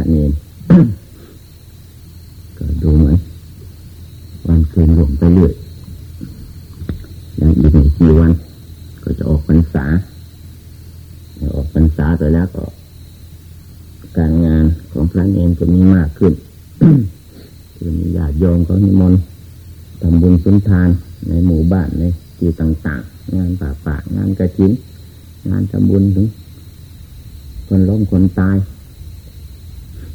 ระเนรก็ดูเหมือนวันคืนหลงไปเรื่อยอย่างอีกหนึ่งกี่วัน ก็จะออกพรรษาออกพรรษาไปแล้วก็ การงานของพระเนรก็มีมากขึ้นคือมีญาติโยมก็นิมนต์ทำบุญสุนทานในหมู่บ้านในที่ต่างๆ งานป่าป่างานกระถิน งานทำบุญถึงคนล้มคนตาย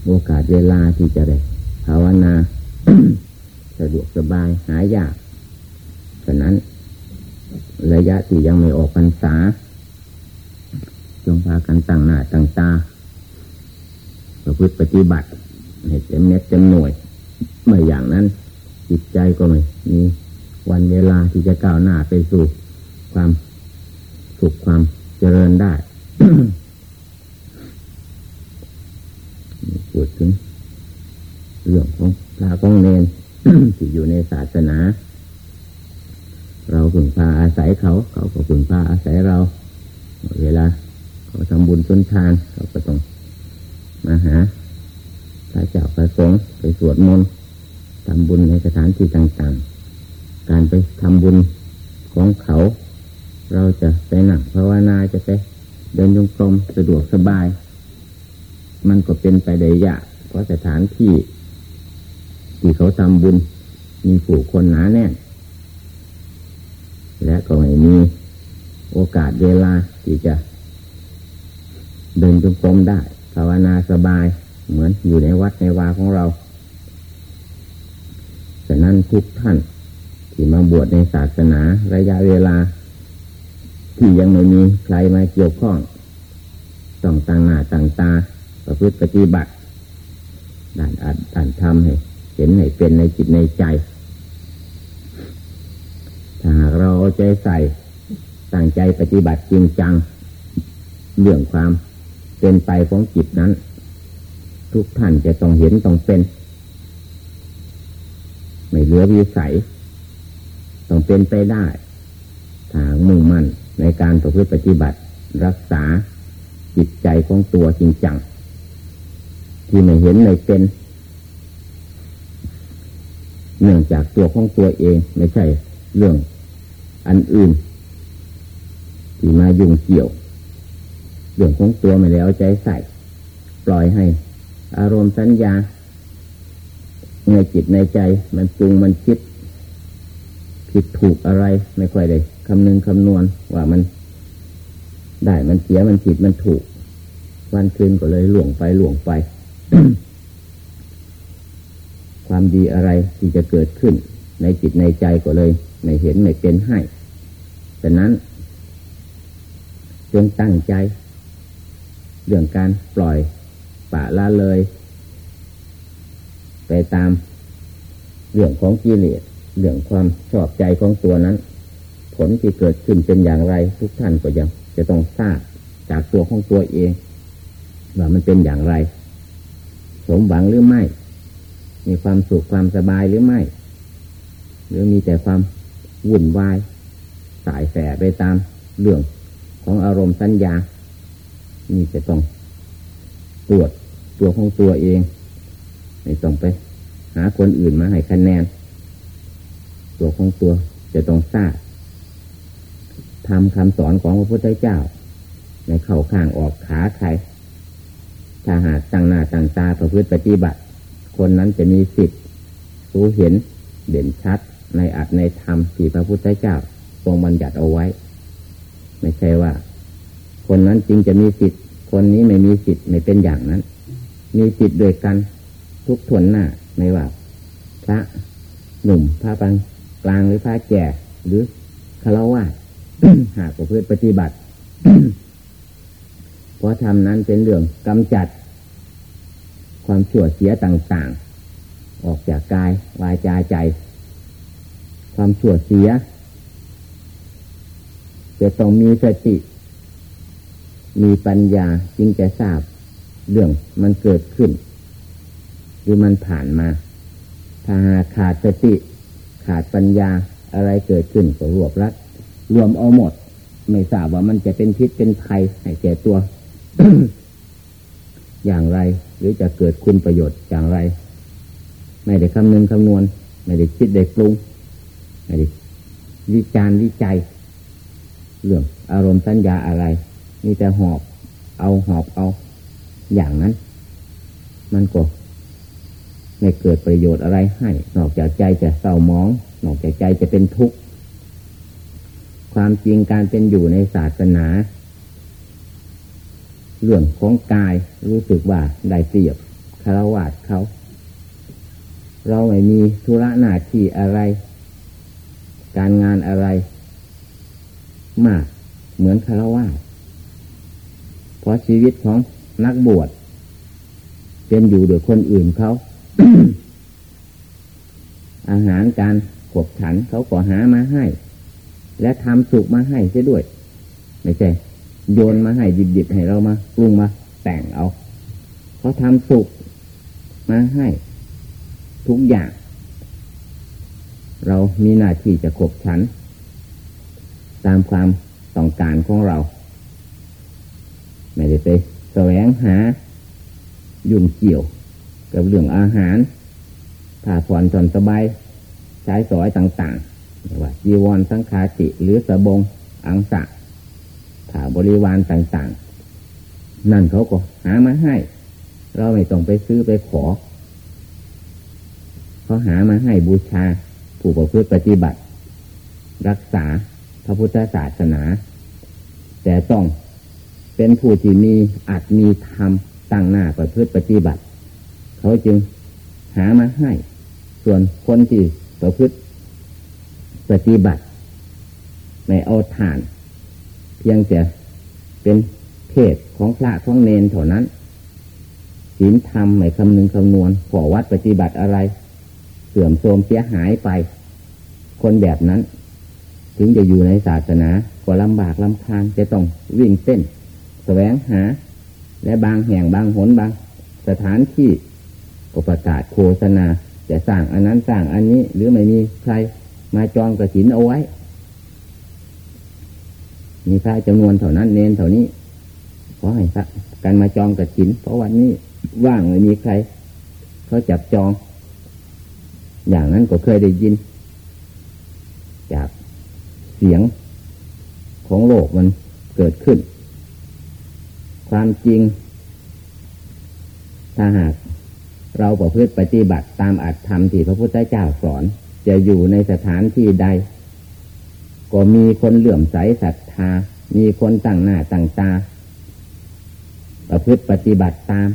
โอกาสเวลาที่จะได้ภาวนาสะดวกสบายหายาก ฉะนั้น ระยะที่ยังไม่ออกพรรษา จงพากันตั้งหน้าตั้งตาประพฤติปฏิบัติให้เต็มเม็ดเต็มหน่วยเมื่ออย่างนั้น จิตใจก็ไม่มีวันเวลาที่จะก้าวหน้าไปสู่ความสุขความเจริญได้พูดถึงเรื่องของพระของเนนที่อยู่ในศาสนา เราพึงพาอาศัยเขา เขาก็พึงพาอาศัยเรา เวลาเขาทำบุญสุนทานเขา ก็ต้องมาหาพระเจ้าพระสงฆ์ไปสวดมนต์ทำบุญในสถานที่ต่างๆ การไปทำบุญของเขา เราจะไปหนักภาวนาจะไปเดินยงกรมสะดวกสบาย มันก็เป็นไปได้ยากเพราะสถานที่ ที่เขาทำบุญ มีผู้คนหนาแน่นและก็ไม่มีโอกาสเวลาที่จะ เดินจงกรมได้ ภาวนาสบายเหมือนอยู่ในวัดในวาของเราฉะนั้นทุกท่านที่มาบวชในศาสนาระยะเวลา ที่ยังไม่มีใครมาเกี่ยวข้องต้องต่างหน้าต่างตาประพฤติปฏิบัติด่านอัดด่านทำให้เห็นให้เป็นในจิตในใจ ถ้าหากเราเอาใจใส่ตั้งใจปฏิบัติจริงจัง เรื่องความ เป็นไปของจิตนั้น ทุกท่านจะต้องเห็นต้องเป็น ไม่เหลือวิสัย ต้องเป็นไปได้ทางมุ่งมั่นในการประพฤติปฏิบัติ รักษาจิตใจของตัวจริงจัง ที่ไม่เห็นไม่เป็นเนื่องจากตัวของตัวเองไม่ใช่เรื่องอันอื่น ที่มายุ่งเกี่ยว เรื่องของตัวไม่แล้วใจใส่ ปล่อยให้ อารมณ์สัญญา ในจิตในใจ มันปรุงมันคิด ผิดถูกอะไรไม่ค่อยได้คำนึงคำนวณว่ามัน ได้มันเสียมันผิดมันถูก วันคืนก็เลยหลวงไปหลวงไป ความดีอะไรที่จะเกิดขึ้น ในจิตในใจก็เลยไม่เห็นไม่เป็นให้ฉะนั้น จงตั้งใจ เรื่องการปล่อยปะละเลย ไปตามเรื่องของกิเลสเรื่องความชอบใจของตัวนั้น ผลที่เกิดขึ้นเป็นอย่างไร ทุกท่านก็ยังจะต้องทราบจากตัวของตัวเอง ว่ามันเป็นอย่างไร สมหวังหรือไม่ มีความสุขความสบายหรือไม่ หรือมีแต่ความวุ่นวายสายแฝไปตามเรื่องของอารมณ์สัญญา นี่จะต้องตรวจตัวของตัวเอง ไม่ต้องไป หาคนอื่นมาให้คะแนน ตัวของตัวจะต้องทราบทำคำสอนของพระพุทธเจ้า ในเข่าข้างออกขาใคร ถ้าหากตั้งหน้าตั้งตาประพฤติปฏิบัติ คนนั้นจะมีสิทธิ์รู้เห็นเด่นชัดในอัตในธรรมที่พระพุทธเจ้าทรงบัญญัติเอาไว้ ไม่ใช่ว่า คนนั้นจริงจะมีสิทธิ์ คนนี้ไม่มีสิทธิ์ไม่เป็นอย่างนั้น มีสิทธิ์โดยกันทุกทวนหน้าไม่ว่า พระหนุ่มพระปังกลางหรือพระแก่หรือคารวะหากเพื่อปฏิบัติ เพราะทำนั้นเป็นเรื่องกำจัด ความชั่วเสียต่างๆ ออกจากกายวายจาใจ ความชั่วเสียจะต้องมีสติ มีปัญญาจึงจะทราบเรื่องมันเกิดขึ้น หรือมันผ่านมา ถ้าหาขาดสติ ขาดปัญญาอะไรเกิดขึ้นก็รวบรัดรวมเอาหมด ไม่ทราบว่ามันจะเป็นพิษเป็นภัยให้แก่ตัว อย่างไร หรือจะเกิดคุณประโยชน์อย่างไร ไม่ได้คำนึงคำนวณ ไม่ได้คิดได้ปรุงไม่ได้วิจารวิจัย เรื่องอารมณ์สัญญาอะไร มีแต่หอบ เอาหอบเอา อย่างนั้น มันก็ไม่เกิดประโยชน์อะไรให้ นอกจากใจจะเศร้ามอง นอกจากใจจะเป็นทุกข์ความจริงการเป็นอยู่ในศาสนา เรื่องของกายรู้สึกว่าได้เปรียบคารวะเขา เราไม่มีธุระหน้าที่อะไร การงานอะไร มากเหมือนคารวะ เพราะชีวิตของนักบวชเป็นอยู่โดยคนอื่นเขา อาหารการขบฉันเขาก็หามาให้ และทำสุกมาให้ใช่ด้วย ไม่ใช่ โยนมาให้ดิบๆให้เรามาปรุงมาแต่งเอาเขาทำสุกมาให้ ทุกอย่าง เรามีหน้าที่จะขบฉัน ตามความต้องการของเรา ไม่ได้ไปแสวงหายุ่งเกี่ยวกับเรื่องอาหารถ้าผ่อนจนสบายใช้สอยต่างๆว่าจีวรสังคาติหรือสบงอังสะถ้าบริวารต่างๆ นั่นเขาก็หามาให้ เราไม่ต้องไปซื้อไปขอเขาหามาให้บูชา ผู้ประพฤติปฏิบัติ รักษาพระพุทธศาสนา แต่ต้อง เป็นผู้ที่มีอัตมีธรรมตั้งหน้าประพฤติปฏิบัติ เขาจึงหามาให้ ส่วนคนที่ประพฤติปฏิบัติไม่เอาฐาน เพียงแต่เป็นเพศของพระของเนนเท่านั้นศีลธรรมไม่คำนึงคำนวณขอวัดปฏิบัติอะไร เสื่อมโทรมเสียหายไป คนแบบนั้น ถึงจะอยู่ในศาสนาก็ลำบากลำคาญจะต้องวิ่งเส้น แสวงหา และบางแห่งบางหนบาง สถานที่ก็ประกาศโฆษณาจะสร้างอันนั้นสร้างอันนี้ หรือไม่มีใครมาจองกระถินเอาไว้ มีพระจำนวนเท่านั้นเนนเท่านี้ขอให้พระกันมาจองกระถิน เพราะวันนี้ว่างไม่มีใครเขาจับจอง อย่างนั้นก็เคยได้ยิน จากเสียงของโลกมันเกิดขึ้น ความจริง ถ้าหากเราประพฤติปฏิบัติตามอัตธรรมที่พระพุทธเจ้าสอน จะอยู่ในสถานที่ใด ก็มีคนเหลื่อมใสศรัทธา มีคนตั้งหน้าตั้งตา ประพฤติปฏิบัติตาม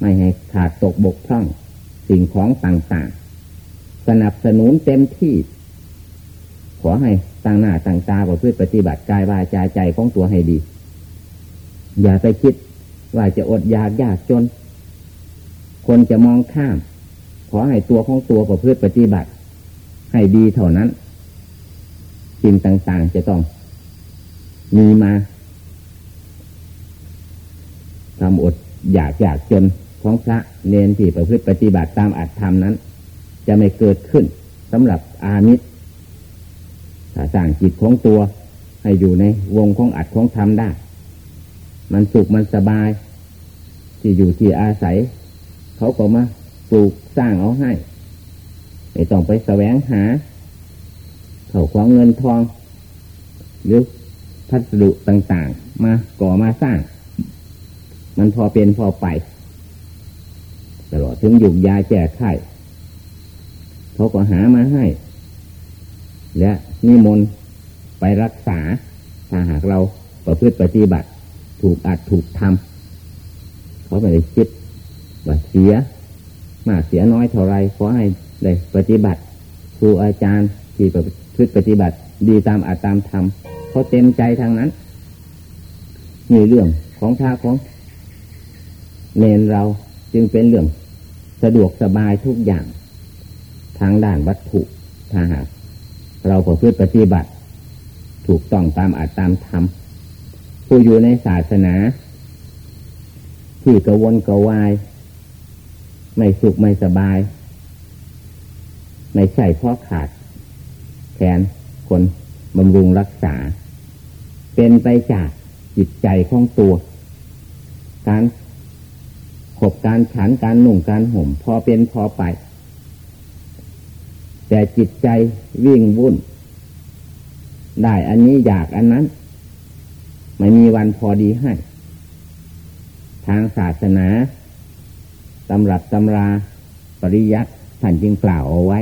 ไม่ให้ขาดตกบกพร่อง สิ่งของต่างๆ สนับสนุนเต็มที่ ขอให้ตั้งหน้าตั้งตาประพฤติปฏิบัติกายวาจาใจของตัวให้ดี อย่าไปคิดว่าจะอดอยากยากจน คนจะมองข้าม ขอให้ตัวของตัวประพฤติปฏิบัติ ให้ดีเท่านั้นสิ่งต่างๆ จะต้อง มีมาทำอดอยากอยากจนของพระเนนที่ประพฤติปฏิบัติตามอัตธรรมนั้น จะไม่เกิดขึ้นสำหรับอามิตรถ้าสร้างจิตของตัว ให้อยู่ในวงของอัดของธรรมได้ มันสุขมันสบาย ที่อยู่ที่อาศัย เขาก็มาปลูกสร้างเอาให้ไม่ต้องไปแสวงหา เขาของเงินทอง หรือพัสดุต่างๆ มาก่อมาสร้าง มันพอเป็นพอไป ตลอดถึงหยุกยาแจกไข่เขาก็หามาให้ และนิมนต์ไปรักษาถ้าหากเราประพฤติปฏิบัติ ถูกอัดถูกทำเขาไม่ได้คิดว่าเสียมากเสียน้อยเท่าไรขอให้ได้ปฏิบัติครูอาจารย์ที่ประพฤติปฏิบัติ ดีตามอาตามธรรมเขาเต็มใจทางนั้นมีเรื่องของพระของเนนเราจึงเป็นเรื่องสะดวกสบายทุกอย่าง ทางด้านวัตถุถ้าหากเราประพฤติปฏิบัติ ถูกต้องตามอาจตามธรรม ผู้อยู่ในศาสนาที่กระวนกระวาย ไม่สุขไม่สบาย ไม่ใช่เพราะขาดแขนคนบำรุงรักษา เป็นไปจากจิตใจของตัว การขบการฉันการหนุ่งการห่ม พอเป็นพอไป แต่จิตใจวิ่งวุ่น ได้อันนี้อยากอันนั้น ไม่มีวันพอดีให้ ทางศาสนาตำรับตำราปริยัติท่านจึงกล่าวเอาไว้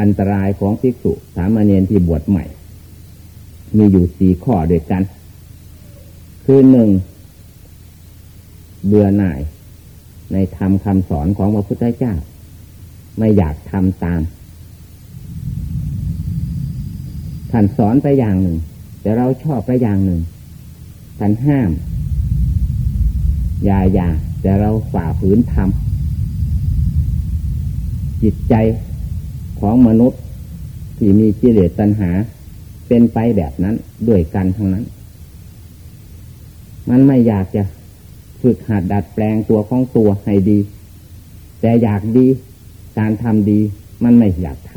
อันตรายของภิกษุสามเณรที่บวชใหม่ มีอยู่สี่ข้อด้วยกัน คือหนึ่งเบื่อหน่าย ในธรรมคำสอนของพระพุทธเจ้า ไม่อยากทำตาม ท่านสอนไปอย่างหนึ่ง แต่เราชอบไปอย่างหนึ่ง ท่านห้าม อย่าอย่าแต่เราฝ่าฝืนทำจิตใจของมนุษย์ที่มีกิเลสตัณหา เป็นไปแบบนั้นด้วยกันทั้งนั้น มันไม่อยากจะฝึกหัดดัดแปลงตัวของตัวให้ดี แต่อยากดี การทำดี มันไม่อยากท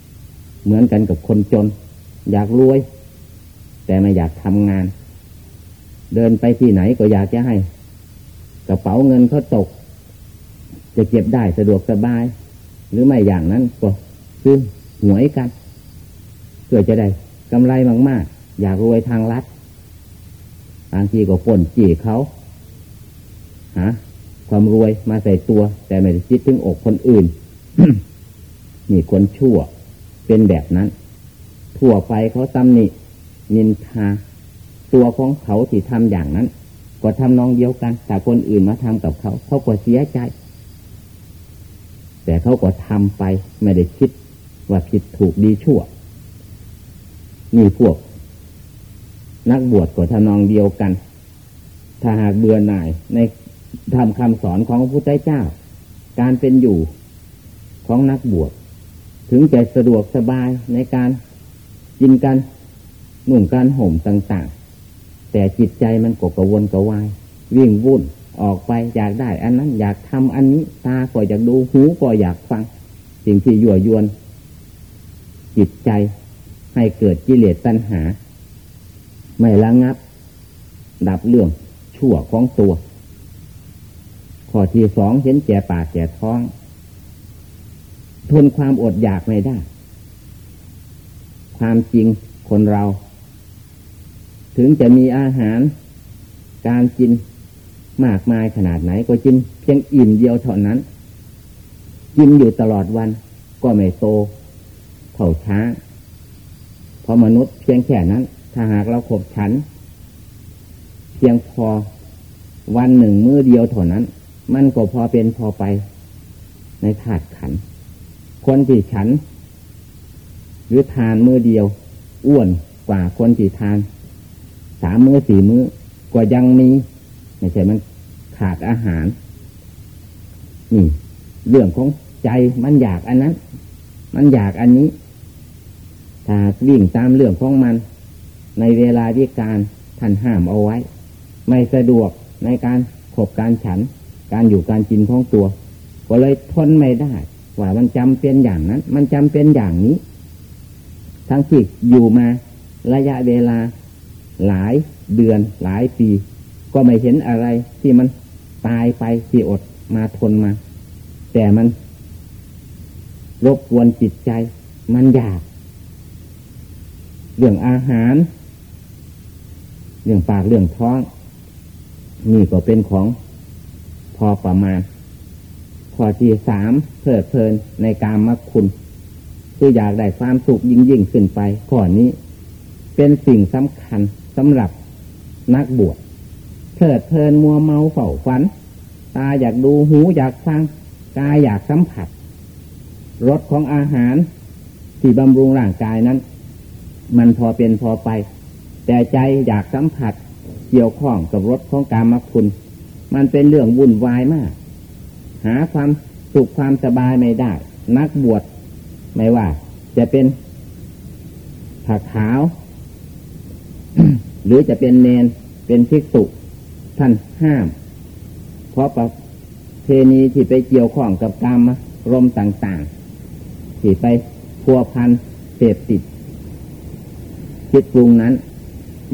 ำเหมือนกันกับคนจน อยากรวย แต่ไม่อยากทำงาน เดินไปที่ไหนก็อยากจะให้ กระเป๋าเงินเขาตก จะเก็บได้สะดวกสบาย หรือไม่อย่างนั้นก็ซื้อหวยกันเพื่อจะได้กำไรมากๆ อยากรวยทางลัดบางทีก็ป่นจีเขาหาความรวยมาใส่ตัว แต่ไม่ได้คิดถึงอกคนอื่นนี่คนชั่วเป็นแบบนั้น ทั่วไปเขาตำหนินินทา ตัวของเขาที่ทำอย่างนั้น ก็ทำนองเดียวกันแต่คนอื่นมาทำกับเขา เขาก็เสียใจ แต่เขาก็ทำไปไม่ได้คิดว่าผิดถูกดีชั่วนี่พวก นักบวชก็ทำนองเดียวกัน ถ้าหากเบื่อหน่ายในทำคำสอนของพระพุทธเจ้า การเป็นอยู่ของนักบวชถึงจะสะดวกสบายในการกินกันหนุ่งการห่มต่างๆ แต่จิตใจมันกกระวนกระวาย วิ่งวุ่นออกไปอยากได้ อันนั้นอยากทำอันนี้ตาก็อยากดูหูก็อยากฟัง สิ่งที่ยั่วยวน จิตใจให้เกิดกิเลสตัณหา ไม่ละงับ ดับเรื่องชั่วของตัวข้อที่สองเห็นแก่ปากแก่ท้อง ทนความอดอยากไม่ได้ ความจริงคนเรา ถึงจะมีอาหารการกินมากมายขนาดไหนก็กิน เพียงอิ่มเดียวเท่านั้น กินอยู่ตลอดวันก็ไม่โตเท่าช้างเพราะมนุษย์เพียงแค่นั้น ถ้าหากเราขบฉัน เพียงพอวันหนึ่งมื้อเดียวเท่านั้น มันก็พอเป็นพอไป ในถาดขัน คนที่ฉัน หรือทานมื้อเดียว อ้วนกว่าคนที่ทาน สามมือสี่มือก็ยังมีไม่ใช่มันขาดอาหาร นี่ เรื่องของใจมันอยากอันนั้น มันอยากอันนี้ ถ้าวิ่งตามเรื่องของมัน ในเวลาวิการท่านห้ามเอาไว้ ไม่สะดวกในการขบการฉัน การอยู่การกินของตัว ก็เลยทนไม่ได้ ว่ามันจำเป็นอย่างนั้น มันจำเป็นอย่างนี้ ทั้งที่อยู่มาระยะเวลา หลายเดือนหลายปี ก็ไม่เห็นอะไรที่มันตายไปที่อดมาทนมา แต่มันรบกวนจิตใจมันอยาก เรื่องอาหาร เรื่องปากเรื่องท้อง นี่ก็เป็นของพอประมาณข้อที่สามเพลิดเพลินในการมักคุณ คืออยากได้ความสุขยิ่งยิ่งขึ้นไปข้อนี้ เป็นสิ่งสำคัญ สำหรับนักบวชเพลิดเพลินมัวเมาเฝ้าฝัน ตาอยากดูหูอยากฟังกายอยากสัมผัสรสของอาหารที่บำรุงร่างกายนั้น มันพอเป็นพอไป แต่ใจอยากสัมผัสเกี่ยวข้องกับรสของการมคุณ มันเป็นเรื่องวุ่นวายมาก หาความสุขความสบายไม่ได้ นักบวชไม่ว่า จะเป็นผักขาว หรือจะเป็นเนนเป็นภิกษุท่านห้าม เพราะประเพณีที่ไปเกี่ยวข้องกับกรรมรมต่างๆ ที่ไปพัวพันเสพติดคิดปรุงนั้น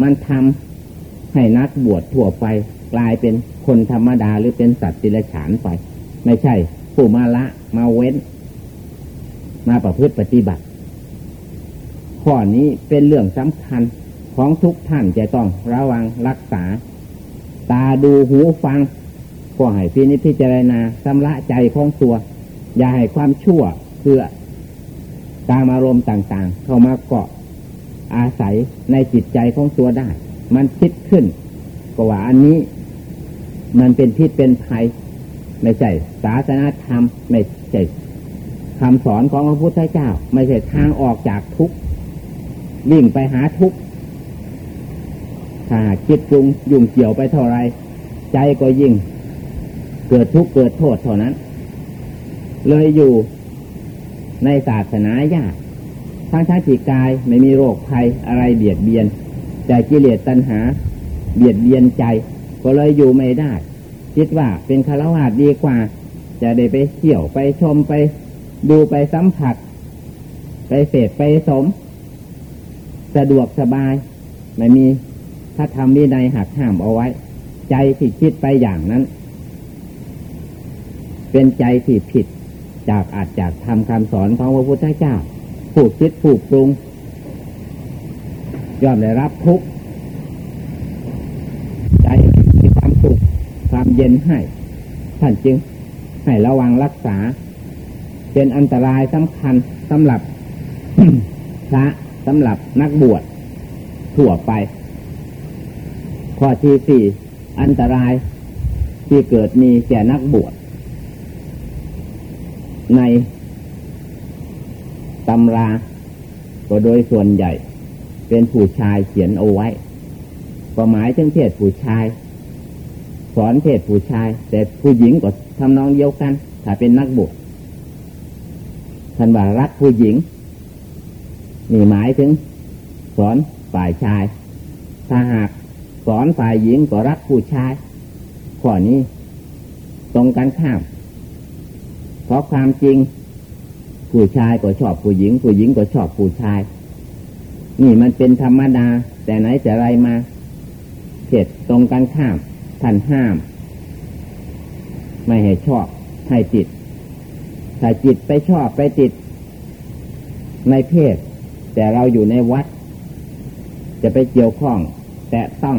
มันทำให้นักบวชทั่วไป กลายเป็นคนธรรมดาหรือเป็นสัตว์ติรฉานไป ไม่ใช่ ผู้มาละมาเว้น มาประพฤติปฏิบัติ ข้อนี้เป็นเรื่องสำคัญ ของทุกท่านจะต้องระวังรักษา ตาดูหูฟัง ก็ให้พินิจพิจารณาสำละใจของตัว อย่าให้ความชั่วเพื่อตามอารมณ์ต่างๆ เข้ามาเกาะอาศัยในจิตใจของตัวได้ มันคิดขึ้นก็ว่าอันนี้ มันเป็นพิษเป็นภัย ไม่ใช่ศาสนาธรรม ไม่ใช่คำสอนของพระพุทธเจ้า ไม่ใช่ทางออกจากทุกข์วิ่งไปหาทุกข์ ถ้าคิดปรุงยุ่งเกี่ยวไปเท่าไร ใจก็ยิ่ง เกิดทุกข์เกิดโทษเท่านั้น เลยอยู่ในศาสนายากทั้งชาติกายไม่มีโรคภัยอะไรเบียดเบียน แต่กิเลสตัณหา เบียดเบียนใจ ก็เลยอยู่ไม่ได้ คิดว่าเป็นคารวะดีกว่า จะได้ไปเที่ยวไปชมไปดูไปสัมผัส ไปเสพไปสม สะดวกสบาย ไม่มี ถ้าทำวินัยหักห้ามเอาไว้ ใจที่คิดไปอย่างนั้น เป็นใจที่ผิดจากอาจจากทำคำสอนของพระพุทธเจ้า ผูกคิดผูกปรุงย่อมได้รับทุกข์ใจมีความสุขความเย็นให้ท่านจึงให้ระวังรักษา เป็นอันตรายสำคัญสำหรับพระสำหรับนักบวชทั่วไป ข้อที่สี่อันตรายที่เกิดมีแก่นักบวชในตำราก็โดยส่วนใหญ่ เป็นผู้ชายเขียนเอาไว้ก็หมายถึงเพศผู้ชาย สอนเพศผู้ชาย แต่ผู้หญิงก็ทำนองเดียวกัน ถ้าเป็นนักบวชท่านว่ารักผู้หญิง นี่หมายถึง สอนฝ่ายชาย ถ้าหาก สอนฝ่ายหญิงก็รักผู้ชายข้อนี้ตรงกันข้าม เพราะความจริง ผู้ชายก็ชอบผู้หญิง ผู้หญิงก็ชอบผู้ชาย นี่มันเป็นธรรมดา แต่ไหนจะไรมาเสร็จตรงกันข้ามท่านห้าม ไม่ให้ชอบให้ติดถ้าจิตไปชอบไปติดในเพศ แต่เราอยู่ในวัด จะไปเกี่ยวข้อง แต่ต้อง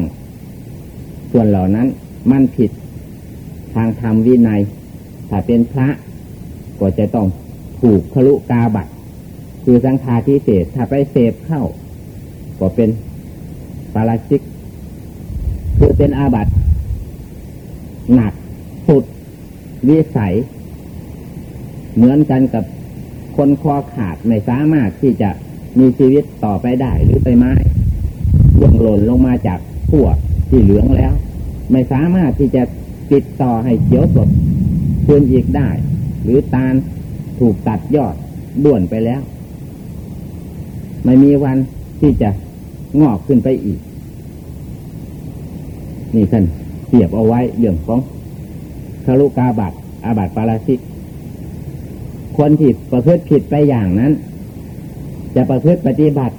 ส่วนเหล่านั้นมันผิดทางธรรมวินัย ถ้าเป็นพระ ก็จะต้องถูกคลุกาบัตคือสังฆาทิเศษถ้าไปเสพเข้า ก็เป็นปาราชิก คือเป็นอาบัตหนักสุดวิสัย เหมือนกันกับคนคอขาดไม่สามารถที่จะมีชีวิตต่อไปได้หรือไปไม้ หล่นหล่นลงมาจากขั้วที่เหลืองแล้ว ไม่สามารถที่จะติดต่อให้เขียวสดคืนอีกได้ หรือตาลถูกตัดยอดด่วนไปแล้ว ไม่มีวันที่จะงอกขึ้นไปอีก นี่ท่านเสียบเอาไว้เรื่องของคารุกาบัตอาบัตปาราชิก คนที่ประพฤติผิดไปอย่างนั้น จะประพฤติปฏิบัติ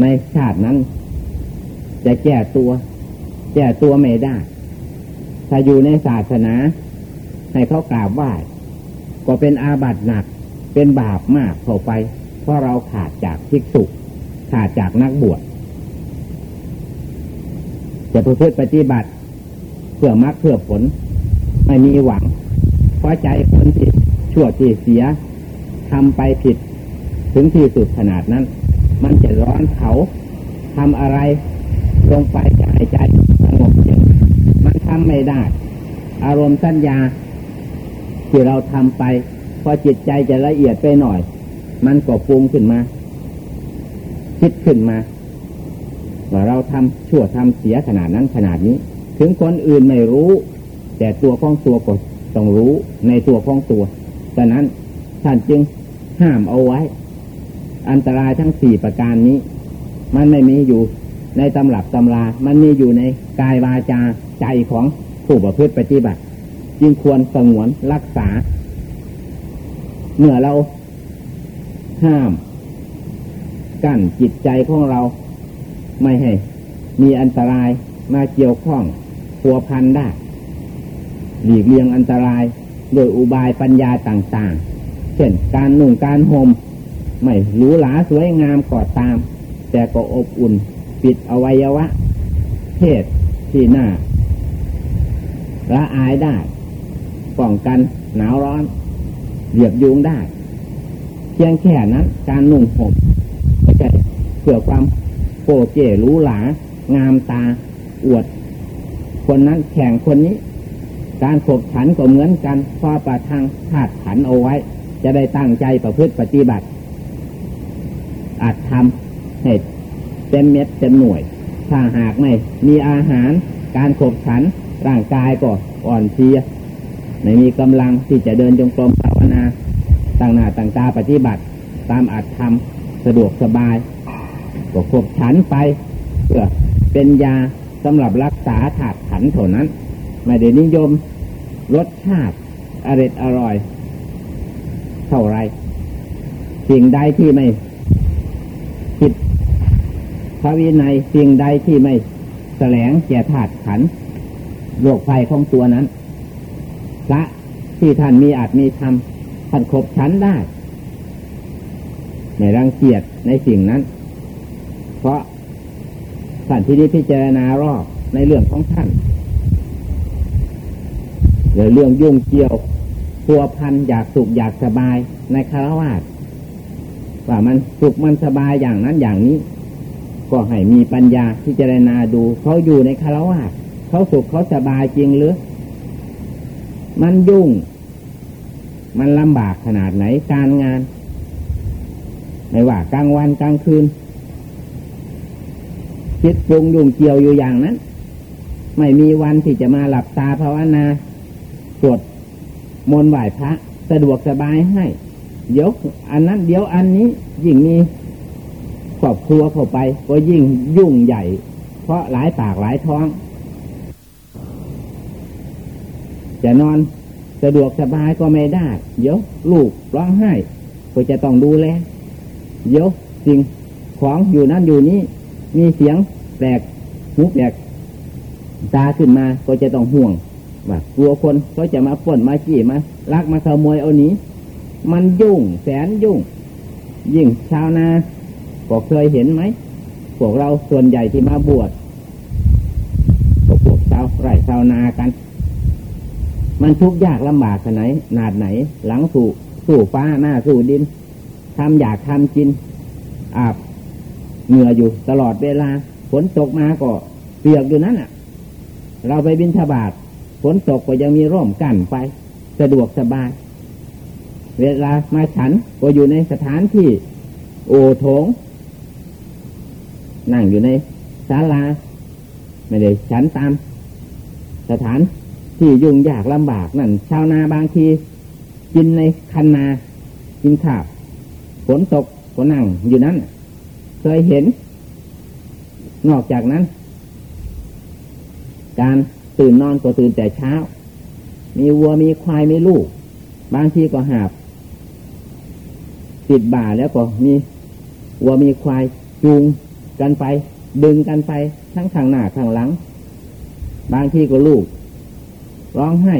ในชาตินั้น จะแก้ตัว แก้ตัวไม่ได้ ถ้าอยู่ในศาสนา ให้เขากราบไหว้ก็เป็นอาบัติหนัก เป็นบาปมากเข้าไป เพราะเราขาดจากภิกษุขาดจากนักบวชจะประพฤติปฏิบัติ เพื่อมรรคเพื่อผล ไม่มีหวัง เพราะใจคนที่ชั่วที่เสียทำไปผิดถึงที่สุดขนาดนั้น มันจะร้อนเขาทำอะไรลงไปจะให้ใจสงบเย็นมันทำไม่ได้ อารมณ์สัญญา ที่เราทำไป พอจิตใจจะละเอียดไปหน่อย มันก็ปรุงขึ้นมา คิดขึ้นมา ว่าเราทำชั่วทำเสียขนาดนั้นขนาดนี้ ถึงคนอื่นไม่รู้ แต่ตัวของตัวก็ต้องรู้ในตัวของตัวดังนั้นท่านจึงห้ามเอาไว้ อันตรายทั้งสี่ประการนี้ มันไม่มีอยู่ในตำรับตำรา มันมีอยู่ในกายวาจาใจของผู้ประพฤติปฏิบัติ จึงควรสงวนรักษา เมื่อเราห้าม กั้นจิตใจของเรา ไม่ให้ มีอันตรายมาเกี่ยวข้องพัวพันได้หลีกเลี่ยงอันตราย โดยอุบายปัญญาต่างๆ เช่นการนุ่งการห่ม ไม่หรูหราสวยงามก่อตาม แต่ก็อบอุ่น ปิดอวัยวะ เพศที่หน้าละอายได้ป้องกันหนาวร้อนเหยียบยุงได้ เพียงแค่นั้น การนุ่งห่มไม่ใช่เพื่อความโปเจรู้หลางามตาอวด คนนั้นแข่งคนนี้ การขบขันก็เหมือนกันพอประทางธาตุขันเอาไว้ จะได้ตั้งใจประพฤติปฏิบัติ อาจทำให้เต็มเม็ดเต็มหน่วย ถ้าหากไม่มีอาหารการขบขันร่างกายก็อ่อนเพลียไม่มีกำลังที่จะเดินจงกรมภาวนาต่างหน้าต่างตาปฏิบัติ ตามอาจทำสะดวกสบาย ก็ขบฉันไปเพื่อเป็นยาสำหรับรักษาถาดขันเท่านั้น ไม่ได้นิยมรสชาติอร่อยอร่อย เท่าไร สิ่งใดที่ไม่ พระวินัยสิ่งใดที่ไม่แสลงแก่ถาดขันโรคภัยของตัวนั้นพระที่ท่านมีอาจมีธรรมท่านขบฉันได้ไม่รังเกียจในสิ่งนั้น เพราะท่านที่นี้พิจารณารอบในเรื่องของท่านหรือเรื่องยุ่งเกี่ยวตัวพันอยากสุขอยากสบายในคารวะว่ามันสุขมันสบายอย่างนั้นอย่างนี้ ก็ให้มีปัญญาพิจารณาดูเขาอยู่ในคารวะเขาสุขเขาสบายจริงหรือ มันยุ่ง มันลำบากขนาดไหนการงาน ไม่ว่ากลางวันกลางคืนคิดปรุงยุ่งเกี่ยวอยู่อย่างนั้น ไม่มีวันที่จะมาหลับตาภาวนาสวดมนต์ไหว้พระ สะดวกสบายให้ เดี๋ยวอันนั้นเดี๋ยวอันนี้ยิ่งมี ครอบครัวเข้าไป ก็ยิ่งยุ่งใหญ่ เพราะหลายปากหลายท้อง จะนอนสะดวกสบายก็ไม่ได้ เดี๋ยวลูกร้องไห้ก็จะต้องดูแลเดี๋ยวสิ่งของอยู่นั่นอยู่นี้ มีเสียงแปลกหูแปลกตาขึ้นมาก็จะต้องห่วงว่ากลัวคนเขาจะมาป่นมาจี้มาลักมาขโมยเอานี้ มันยุ่งแสนยุ่ง ยิ่งชาวนา ก็เคยเห็นไหมพวกเราส่วนใหญ่ที่มาบวชก็พวกชาวไร่ชาวนากัน มันทุกข์ยากลำบากขนาดไหนนาดไหน หลังสู่สู่ฟ้าหน้าสู่ดินทำอยากทำกิน อาบเหงื่ออยู่ตลอดเวลาฝนตกมาก็เปียกอยู่นั้นอะ เราไปบินทบาทฝนตกก็ยังมีร่มกั้นไป สะดวกสบาย เวลามาฉันก็อยู่ในสถานที่ โอโถง นั่งอยู่ในศาลา ไม่ได้ฉันตาม สถานที่ยุ่งยากลำบากนั่น ชาวนาบางที กินในคันนา กินข้าวฝนตกก็นั่งอยู่นั้น เคยเห็น นอกจากนั้น การตื่นนอนก็ตื่นแต่เช้า มีวัวมีควายมีลูก บางทีก็หาบติดบ่าแล้วก็มีวัวมีควายจูง กันไป ดึงกันไปทั้งข้างหน้าข้างหลัง บางทีก็ลูก ร้องไห้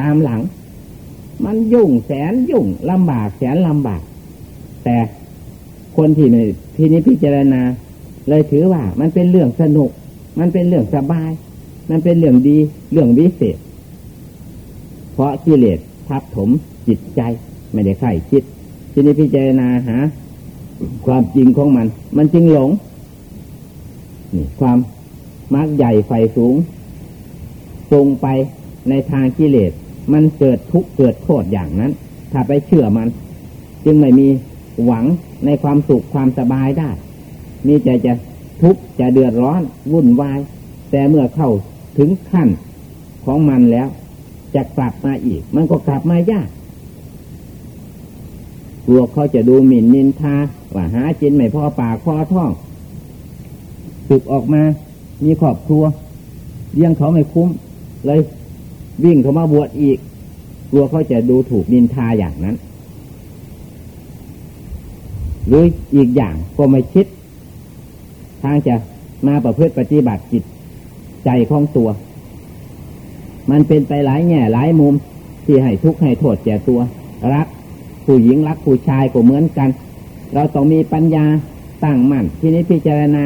ตามหลัง มันยุ่งแสนยุ่งลำบากแสนลำบาก แต่คนที่ในที่นี้พิจารณา เลยถือว่า มันเป็นเรื่องสนุก มันเป็นเรื่องสบาย มันเป็นเรื่องดีเรื่องวิเศษ เพราะกิเลสทับถมจิตใจไม่ได้ใครคิดที่นี้พิจารณาหาความจริงของมัน มันจริงหลง ความมักใหญ่ไฟสูงตรงไปในทางกิเลส มันเกิดทุกข์เกิดโทษอย่างนั้น ถ้าไปเชื่อมัน จึงไม่มีหวังในความสุขความสบายได้ มีใจจะทุกข์จะเดือดร้อนวุ่นวาย แต่เมื่อเข้าถึงขั้นของมันแล้ว จะกลับมาอีก มันก็กลับมายากกลัวเขาจะดูหมิ่นนินทาว่าหาจินไม่พอปากพอท้อง สึกออกมา มีครอบครัวเลี้ยงเขาไม่คุ้ม เลยวิ่งเขามาบวชอีก กลัวเขาจะดูถูกนินทาอย่างนั้น หรืออีกอย่างก็ไม่คิด ทางจะมาประพฤติปฏิบัติจิตใจของตัว มันเป็นไปหลายแง่หลายมุมที่ให้ทุกข์ให้โทษแก่ตัว รัก ผู้หญิงรักผู้ชายก็เหมือนกัน เราต้องมีปัญญาตั้งมั่นที่นี้พิจารณา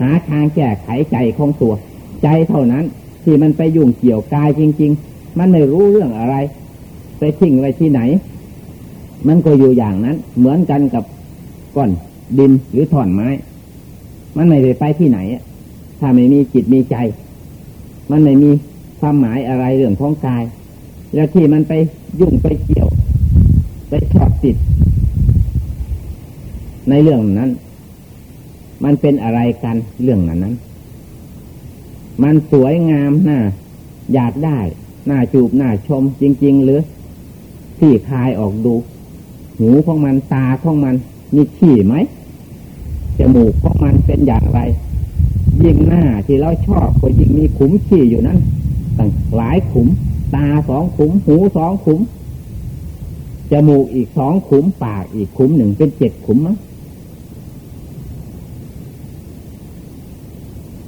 หาทางแก้ไขใจของตัว ใจเท่านั้น ที่มันไปยุ่งเกี่ยวกายจริง ๆ มันไม่รู้เรื่องอะไร ไปทิ้งไว้ที่ไหน มันก็อยู่อย่างนั้น เหมือนกันกับก้อนดินหรือถ่อนไม้ มันไม่ได้ไปที่ไหนถ้าไม่มีจิตมีใจ มันไม่มีความหมายอะไรเรื่องของกาย แล้วที่มันไปยุ่งไปเกี่ยว ไปชอบติด ในเรื่องนั้น มันเป็นอะไรกันเรื่องนั้นนั้น มันสวยงามน่าอยากได้ น่าจูบน่าชมจริง ๆ หรือที่คายออกดู หูของมันตาของมัน มีขี้ไหมจมูกของมันเป็นอย่างไร ยิ่งหน้าที่เราชอบก็ยิ่งมีขุมขี้อยู่นั้นตั้งหลายขุม ตาสองขุม หูสองขุมจมูกอีกสองขุมปากอีกขุมหนึ่งเป็นเจ็ดขุมมั้ง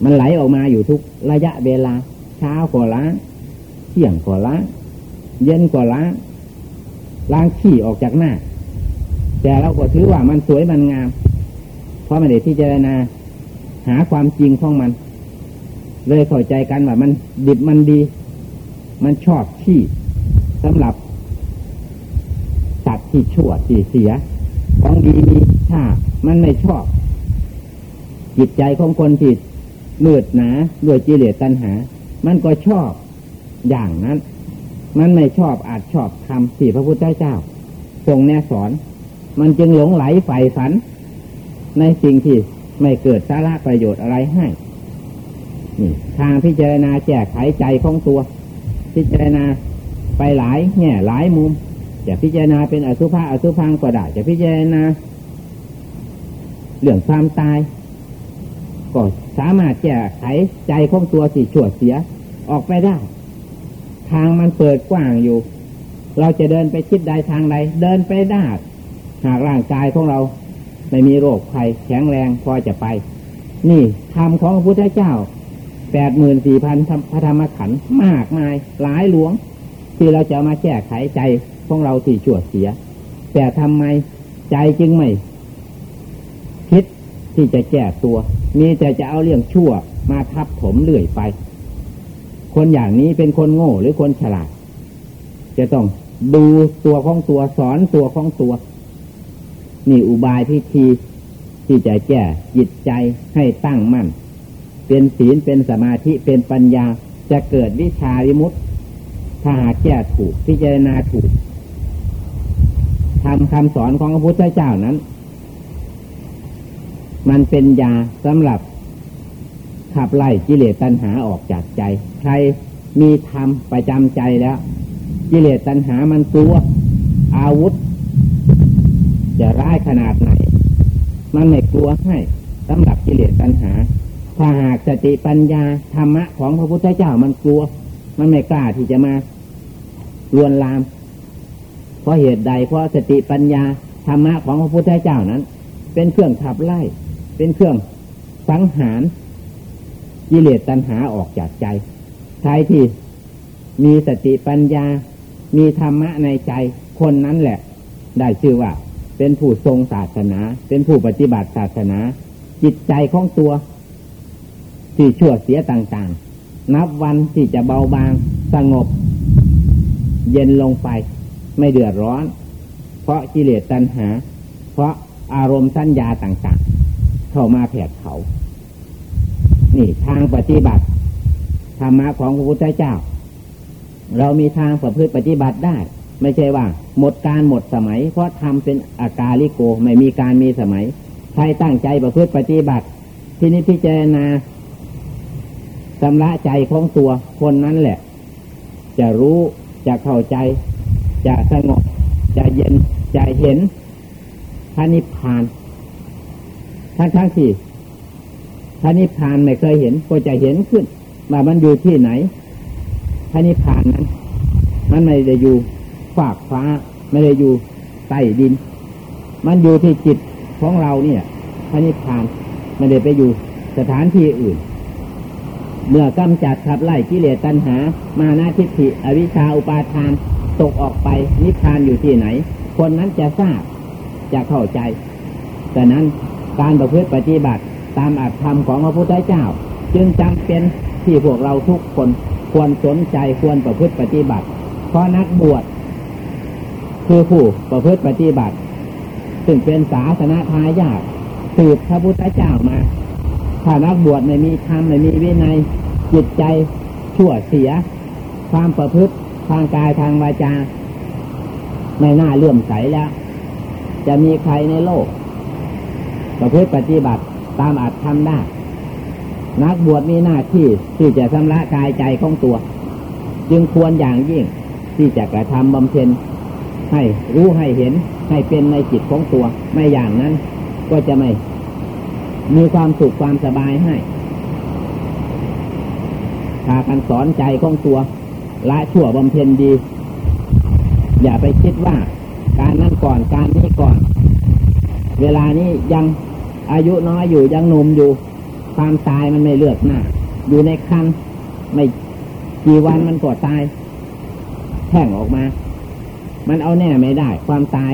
มันไหลออกมาอยู่ทุกระยะเวลา เช้าก็ล้างเที่ยงก็ล้างเย็นก็ล้างล้างขี้ออกจากหน้า แต่เราก็ถือว่ามันสวยมันงาม เพราะมันเด็ที่เจรณาหาความจริงของมัน เลยเข้าใจกันว่ามันดิบมันดี มันชอบขี้สำหรับสัตว์ที่ชั่วที่เสีย ของดีมีชามันไม่ชอบ จิตใจของคนที่ มืดหนาด้วยจิเลตัณหา มันก็ชอบอย่างนั้น มันไม่ชอบอาจชอบคำที่พระพุทธเจ้า ทรงแนสอน มันจึงหลงไหลใฝ่ฝัน ในสิ่งที่ไม่เกิดสาระประโยชน์อะไรให้นี่ทางพิจารณาแจกไขใจของตัว พิจารณาไปหลายแง่หลายมุม จะพิจารณาเป็นอสุภะอสุพังก็ได้จะพิจารณาเรื่องความตาย ก็สามารถแก้ไขใจของตัวสิชั่วเสีย ออกไปได้ ทางมันเปิดกว้างอยู่ เราจะเดินไปคิดใดทางใดเดินไปได้ หากร่างกายของเรา ไม่มีโรคภัยแข็งแรงพอจะไป นี่ธรรมของพระพุทธเจ้าแปดหมื่นสี่พันพระธรรมขันธ์มากมาย หลายหลวง ที่เราจะมาแก้ไขใจของเราที่ชั่วเสีย แต่ทำไมใจจึงไม่ ที่จะแก้ตัว มีแต่จะเอาเรื่องชั่วมาทับผมเลื่อยไป คนอย่างนี้เป็นคนโง่หรือคนฉลาด จะต้องดูตัวของตัวสอนตัวของตัว นี่อุบายพิธีที่จะแก้จิตใจให้ตั้งมั่น เป็นศีลเป็นสมาธิเป็นปัญญาจะเกิดวิชาวิมุติถ้าหากแก้ถูกพิจารณาถูกทำคำสอนของพระพุทธเจ้านั้น มันเป็นยาสำหรับ ขับไล่กิเลสตัณหาออกจากใจ ใครมีธรรมประจำใจแล้ว กิเลสตัณหามันกลัว อาวุธ จะร้ายขนาดไหน มันไม่กลัวให้สำหรับกิเลสตัณหา ถ้าหากสติปัญญาธรรมะของพระพุทธเจ้ามันกลัว มันไม่กล้าที่จะมาลวนลาม เพราะเหตุใด เพราะสติปัญญาธรรมะของพระพุทธเจ้านั้น เป็นเครื่องขับไล่ เป็นเครื่องสังหารกิเลสตัณหาออกจากใจใครที่มีสติปัญญา มีธรรมะในใจคนนั้นแหละ ได้ชื่อว่า เป็นผู้ทรงศาสนา เป็นผู้ปฏิบัติศาสนา จิตใจของตัว ที่ชั่วเสียต่างๆ นับวันที่จะเบาบางสงบ เย็นลงไป ไม่เดือดร้อน เพราะกิเลสตัณหา เพราะอารมณ์สัญญาต่าง เข้ามาแผดเขา นี่ทางปฏิบัติธรรมะของพระพุทธเจ้า เรามีทางประพฤติปฏิบัติได้ ไม่ใช่ว่า หมดการหมดสมัย เพราะทำเป็นอากาลิโกไม่มีการมีสมัยใครตั้งใจประพฤติปฏิบัติ ที่นี้พิจารณาสำระใจของตัวคนนั้นแหละ จะรู้จะเข้าใจ จะสงบจะเย็นจะเห็นพระนิพพาน ทั้งทั้งที่พระนิพพานไม่เคยเห็นก็จะเห็นขึ้นว่ามันอยู่ที่ไหนพระนิพพานนั้น มันไม่ได้อยู่ฝากฟ้า ไม่ได้อยู่ใต้ดิน มันอยู่ที่จิตของเราเนี่ยพระนิพพานไม่ได้ไปอยู่สถานที่อื่น เมื่อกำจัดขับไล่กิเลสตัณหา มานาทิฏฐิอวิชชาอุปาทานตกออกไปนิพพานอยู่ที่ไหน คนนั้นจะทราบจะเข้าใจแต่นั้น การประพฤติปฏิบัติตามอัตธรรมของพระพุทธเจ้า จึงจำเป็นที่พวกเราทุกคนควรสนใจควรประพฤติปฏิบัติ เพราะนักบวชคือผู้ประพฤติปฏิบัติ ซึ่งเป็นศาสนาทายาทสืบพระพุทธเจ้ามาถ้านักบวชไม่มีธรรมไม่มีวินัยจิตใจชั่วเสีย ความประพฤติทางกายทางวาจา ไม่น่าเลื่อมใสแล้ว จะมีใครในโลก ประพฤติปฏิบัติตามอาจทำได้ นักบวชมีหน้าที่ที่จะชำระกายใจของตัว จึงควรอย่างยิ่งที่จะกระทำบำเพ็ญให้รู้ให้เห็นให้เป็นในจิตของตัว ไม่อย่างนั้นก็จะไม่ มีความสุขความสบายให้พากันสอนใจของตัวละชั่วบำเพ็ญดี อย่าไปคิดว่า การนั่นก่อนการนี้ก่อน เวลานี้ยัง อายุน้อยอยู่ยังหนุ่มอยู่ ความตายมันไม่เลือกหน้า อยู่ในคันไม่กี่วันมันก็ตายแท่งออกมา มันเอาแน่ไม่ได้ ความตาย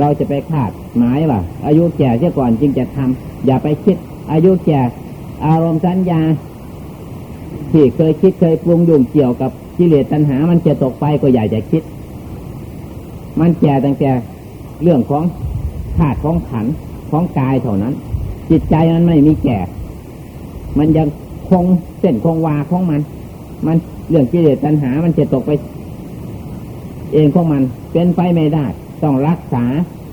เราจะไปคาดหมายว่าอายุแก่เสียก่อนจึงจะทำอย่าไปคิด อายุแก่อารมณ์สัญญา ที่เคยคิดเคยปรุงยุ่งเกี่ยวกับกิเลสตัณหา มันจะตกไปก็อย่าจะคิด มันแก่ตั้งแต่เรื่องของธาตุของขัน ของกายเท่านั้น จิตใจมันไม่มีแก่มันยังคงเส้นคงวาของมัน มันเรื่องกิเลสตัณหา มันจะตกไป เองของมัน เป็นไปไม่ได้ ต้องรักษา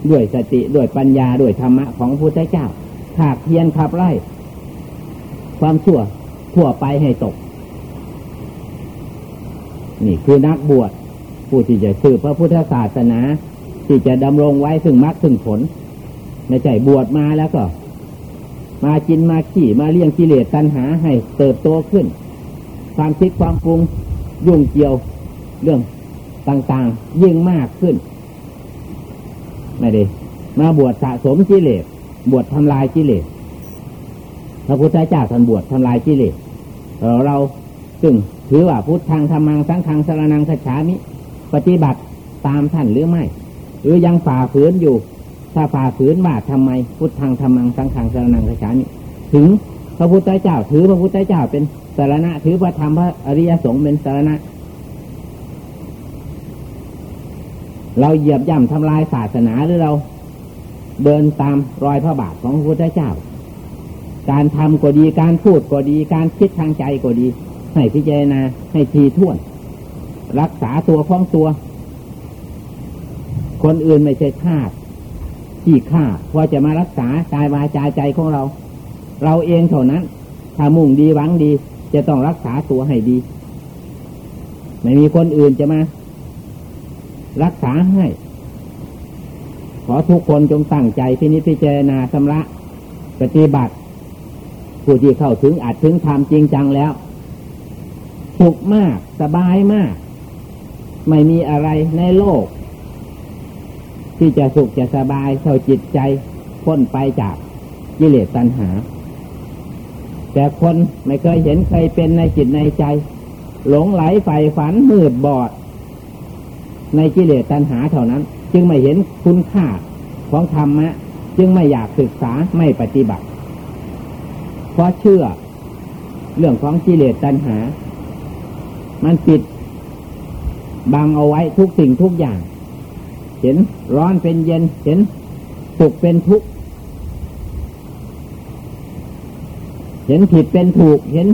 ด้วยสติด้วยปัญญาด้วยธรรมะของพระพุทธเจ้าขากเพียนขับไล่ ความชั่วทั่วไปให้ตก นี่คือนักบวชผู้ที่จะสืบพระพุทธศาสนา ที่จะดำรงไว้ซึ่งมรรคซึ่งผล ไม่ใช่บวชมาแล้วก็ มากินมาขี่มาเลี้ยงกิเลสตัณหาให้เติบโตขึ้น ความคิดความปรุงยุ่งเกี่ยวเรื่องต่างๆ ยิ่งมากขึ้น ไม่ได้มาบวชสะสมกิเลสบวชทำลายกิเลสพระพุทธเจ้าท่านบวชทำลายกิเลสเราซึ่งถือว่าพุทธังธรรมังสังฆังสารนังขฉามิ ปฏิบัติตามท่านหรือไม่ หรือยังฝ่าฝืนอยู่ ถ้าฝ่าฝืนว่าทำไมพุทธังธรรมังสังฆังสารนังขฉามิถึงพระพุทธเจ้าถือพระพุทธเจ้าเป็นสารณะ ถือพระธรรมพระอริยสงฆ์เป็นสารณะ เราเหยียบย่ำทำลายศาสนาหรือเราเดินตามรอยพระบาทของพระพุทธเจ้า การทำก็ดีการพูดก็ดี การคิดทางใจก็ดี ให้พิจารณาให้ทีท่วน รักษาตัวของตัว คนอื่นไม่ใช่ทาส ที่ฆ่าพอจะมารักษากายวาจาใจของเรา เราเองเท่านั้น ถ้ามุ่งดีหวังดี จะต้องรักษาตัวให้ดี ไม่มีคนอื่นจะมา รักษาให้ ขอทุกคนจงตั้งใจพินิจพิจารณาสำระปฏิบัติผู้ที่เข้าถึงอาจถึงทำจริงจังแล้วสุขมาก สบายมาก ไม่มีอะไรในโลก ที่จะสุขจะสบายเท่าจิตใจพ้นไปจากกิเลสตัณหา แต่คนไม่เคยเห็นเคยเป็นในจิตในใจ หลงไหลใฝ่ฝันมืดบอด ในกิเลสตัณหาเท่านั้น จึงไม่เห็นคุณค่าของธรรมะ จึงไม่อยากศึกษาไม่ปฏิบัติ เพราะเชื่อเรื่องของกิเลสตัณหา มันปิดบังเอาไว้ทุกสิ่งทุกอย่าง เห็นร้อนเป็นเย็น เห็นสุขเป็นทุกข์ เห็นผิดเป็นถูก เห็น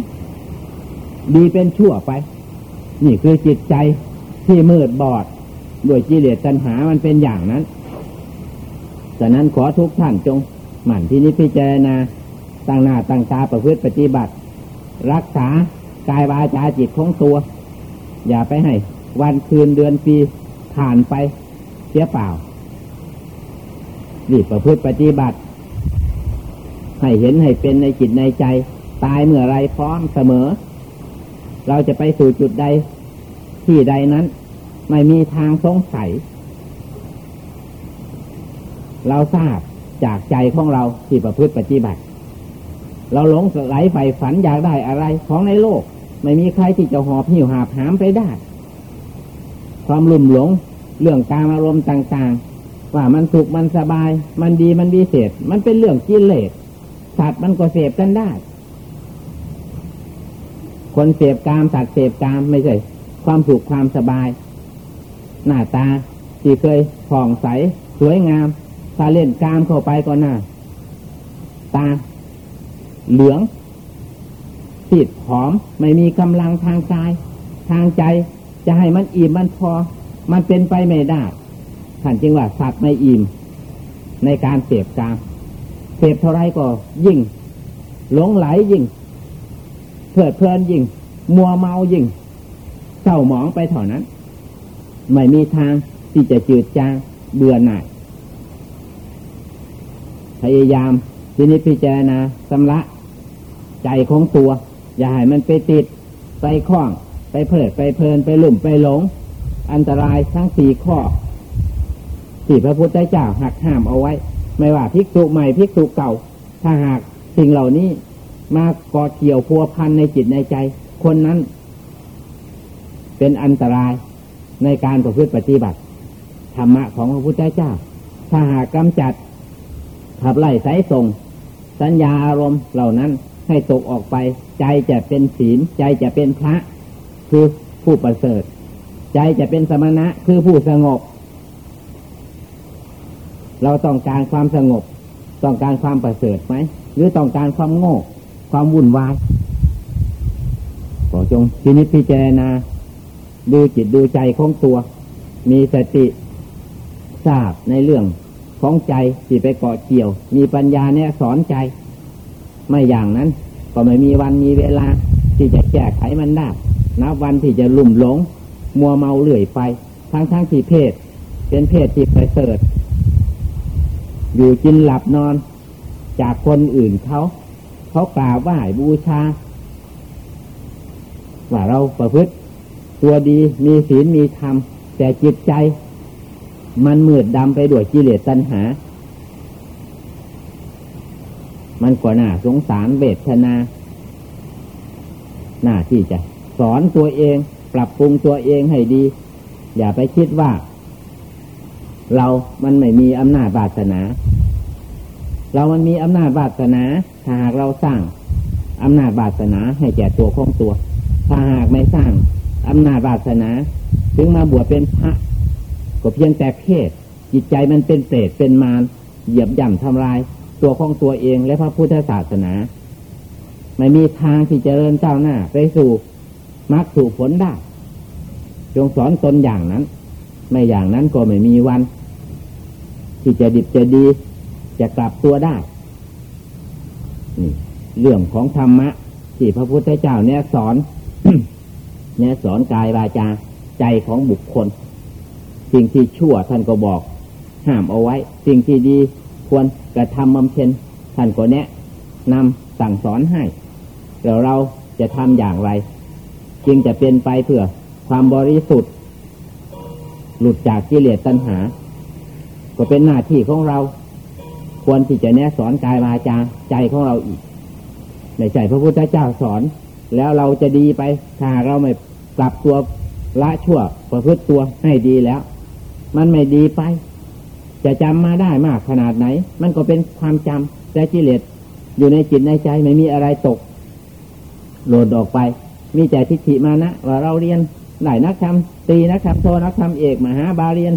ดีเป็นชั่วไป นี่คือจิตใจที่มืดบอด ด้วยกิเลสตัณหามันเป็นอย่างนั้นดังนั้นขอทุกท่านจง หมั่นที่นิพพิจารณาตั้งหน้าตั้งตาประพฤติปฏิบัติ รักษากายวาจาจิตของตัว อย่าไปให้ วันคืนเดือนปีผ่านไป สียเปล่ารีบประพฤติปฏิบัติ ให้เห็นให้เป็นในจิตในใจ ตายเมื่อไรพร้อมเสมอ เราจะไปสู่จุดใดที่ใดนั้น ไม่มีทางสงสัย เราทราบจากใจของเราที่ประพฤติปฏิบัติ เราหลงไหลใฝ่ฝันอยากได้อะไรของในโลก ไม่มีใครที่จะหอบหิวหาบหามไปได้ ความลุ่มหลง เรื่องการอารมณ์ต่างๆ ว่ามันสุขมันสบาย มันดีมันวิเศษ มันเป็นเรื่องกิเลสสัตว์มันก็เสพกันได้ คนเสพกามสัตว์เสพกามไม่ใช่ ความสุขความสบาย หน้าตาที่เคยผ่องใส สวยงาม ถ้าเล่นกามเข้าไปก็หน้า ตา เหลืองสีดหอมไม่มีกำลังทางกาย ทางใจจะให้มันอิ่มมันพอ มันเป็นไปไม่ได้ท่านจึงว่าสัตว์ไม่อิ่มในการเสพกามเสพเท่าไรก็ยิ่ง หลงไหลยิ่งเพลิดเพลินยิ่ง มัวเมายิ่งเศร้าหมองไปเท่านั้น ไม่มีทางที่จะจืดจางเบื่อหน่ายพยายามทีนี้พิจารณาสำละใจของตัว อย่าให้มันไปติด ไปคล้อง ไปเพลิดไปเพลินไปหลุ่มไปหลง อันตรายทั้งสี่ข้อที่พระพุทธเจ้าหักห้ามเอาไว้ ไม่ว่าภิกษุใหม่ภิกษุเก่า ถ้าหากสิ่งเหล่านี้มากอเกี่ยวพัวพันในจิตในใจ คนนั้น เป็นอันตรายในการประพฤติปฏิบัติ ธรรมะของพระพุทธเจ้า ถ้าหากกำจัดขับไล่สายส่ง สัญญาอารมณ์เหล่านั้นให้ตกออกไป ใจจะเป็นศีล ใจจะเป็นพระ คือผู้ประเสริฐ ใจจะเป็นสมณะคือผู้สงบ เราต้องการความสงบ ต้องการความประเสริฐไหม หรือต้องการความโง่ ความวุ่นวายขอจงพินิจพิจารณาดูจิตดูใจของตัว มีสติทราบในเรื่องของใจที่ไปเกาะเกี่ยว มีปัญญาเนี่ยสอนใจ ไม่อย่างนั้น ก็ไม่มีวันมีเวลา ที่จะแก้ไขมันได้นับวันที่จะลุ่มหลง มัวเมาเลื่อยไป ทั้งทั้งที่เพศ เป็นเพศที่ประเสริฐอยู่กินหลับนอน จากคนอื่นเขาเขากล่าวไหว้บูชา ว่าเราประพฤติ ตัวดีมีศีลมีธรรม แต่จิตใจ มันมืดดำไปด้วยกิเลสตัณหา มันกว่าหน้าสงสารเวทนา หน้าที่จะสอนตัวเอง ปรับปรุงตัวเองให้ดี อย่าไปคิดว่า เรามันไม่มีอำนาจบาสนา เรามันมีอำนาจบาสนาถ้าหากเราสร้างอำนาจบาสนาให้แก่ตัวของตัว ถ้าหากไม่สร้างอำนาจบาสนา ถึงมาบวชเป็นพระก็เพียงแต่เพศจิตใจมันเป็นเศษเป็นมารเหยียบย่ำทำลาย ตัวของตัวเองและพระพุทธศาสนา ไม่มีทางที่จะเริญเจ้าหน้า ไปสู่มรรคสู่ผลได้ จงสอนตนอย่างนั้น ไม่อย่างนั้นก็ไม่มีวัน ที่จะดิบจะดี จะกลับตัวได้นี่เรื่องของธรรมะ ที่พระพุทธเจ้าเนี่ยสอนเนี่ยสอนกายวาจาใจของบุคคล สิ่งที่ชั่วท่านก็บอก ห้ามเอาไว้ สิ่งที่ดีควรกระทำบำเพ็ญท่านก็แนะนำสั่งสอนให้เดี๋ยวเราจะทำอย่างไร จึงจะเป็นไปเพื่อ ความบริสุทธิ์ หลุดจากกิเลสตัณหา ก็เป็นหน้าที่ของเรา ควรที่จะแนะสอนกายวาจาใจของเราอีกในใจพระพุทธเจ้าสอน แล้วเราจะดีไปถ้าเราไม่ปรับตัวละชั่วประพฤติตัวให้ดีแล้ว มันไม่ดีไป จะจำมาได้มากขนาดไหน มันก็เป็นความจำแต่กิเลสอยู่ในจิตในใจไม่มีอะไรตก โหลดออกไป มีแต่ทิฏฐิมานะว่าเราเรียน ได้นักธรรมตีนักธรรมโทนักธรรมเอกมหาบาเรียน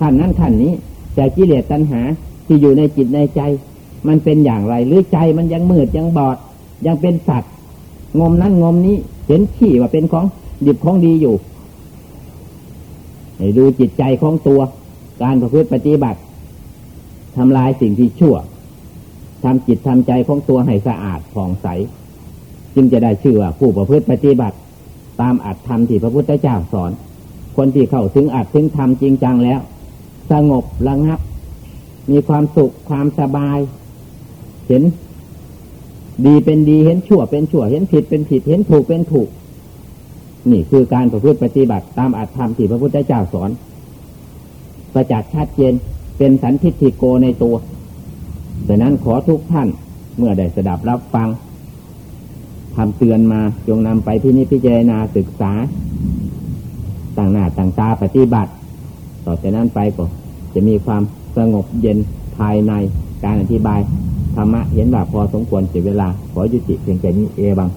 ขันนั้นขันนี้ แต่กิเลสตัณหาที่อยู่ในจิตในใจ มันเป็นอย่างไร หรือใจมันยังมืดยังบอด ยังเป็นสัตว์ งมนั้นงมนี้เห็นขี้ว่าเป็นของดิบของดีอยู่ให้ดูจิตใจของตัว การประพฤติปฏิบัติทำลายสิ่งที่ชั่วทำจิตทำใจของตัวให้สะอาดผ่องใส จึงจะได้ชื่อว่าผู้ประพฤติปฏิบัติ ตามอัตธรรมที่พระพุทธเจ้าสอน คนที่เข้าถึงอัตถึงธรรมจริงจังแล้ว สงบระงับ มีความสุขความสบาย เห็น ดีเป็นดีเห็นชั่วเป็นชั่วเห็นผิดเป็นผิดเห็นถูกเป็นถูก นี่คือการประพฤติปฏิบัติตามอัตธรรมที่พระพุทธเจ้าสอน ประจักษ์ชัดเจนเป็นสันทิฏฐิโกในตัวดังนั้นขอทุกท่านเมื่อได้สดับรับฟัง ทำเตือนมาจงนำไปที่นี่พิจารณาศึกษา ต่างหน้าต่างตาปฏิบัติ ต่อจากนั้นไปก็จะมีความสงบเย็นภายในการอธิบายธรรมะเห็นว่าพอสมควรเสียเวลา ขอยุติเพียงแค่นี้เอบัง